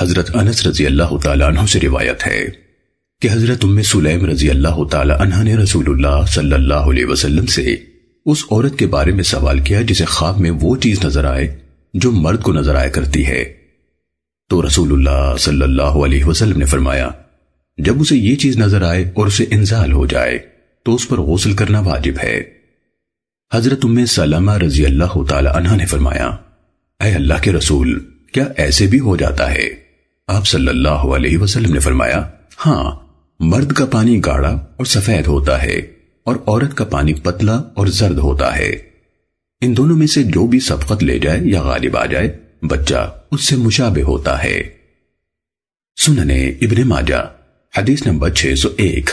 حضرت انس رضی اللہ تعالیٰ عنہ سے روایت ہے کہ حضرت ام سلیم رضی اللہ تعالیٰ عنہ نے رسول اللہ صلی اللہ علیہ وسلم سے اس عورت کے بارے میں سوال کیا جسے خواب میں وہ چیز نظر آئے جو مرد کو نظر آیا کرتی ہے۔ تو رسول اللہ صلی اللہ علیہ وسلم نے فرمایا، جب اسے یہ چیز نظر آئے اور اسے انزال ہو جائے، تو اس پر غسل کرنا واجب ہے۔ حضرت ام سلمہ رضی اللہ تعالی عنہ نے فرمایا، اے اللہ کے رسول، کیا ایسے بھی ہو جاتا ہے؟ آپ صلی اللہ علیہ وسلم نے فرمایا ہاں مرد کا پانی گاڑا اور سفید ہوتا ہے اور عورت کا پانی پتلا اور زرد ہوتا ہے۔ ان دونوں میں سے جو بھی سبقت لے جائے یا غالب آ جائے، بچہ اس سے مشابہ ہوتا ہے۔ سننے ابن ماجہ، حدیث نمبر 601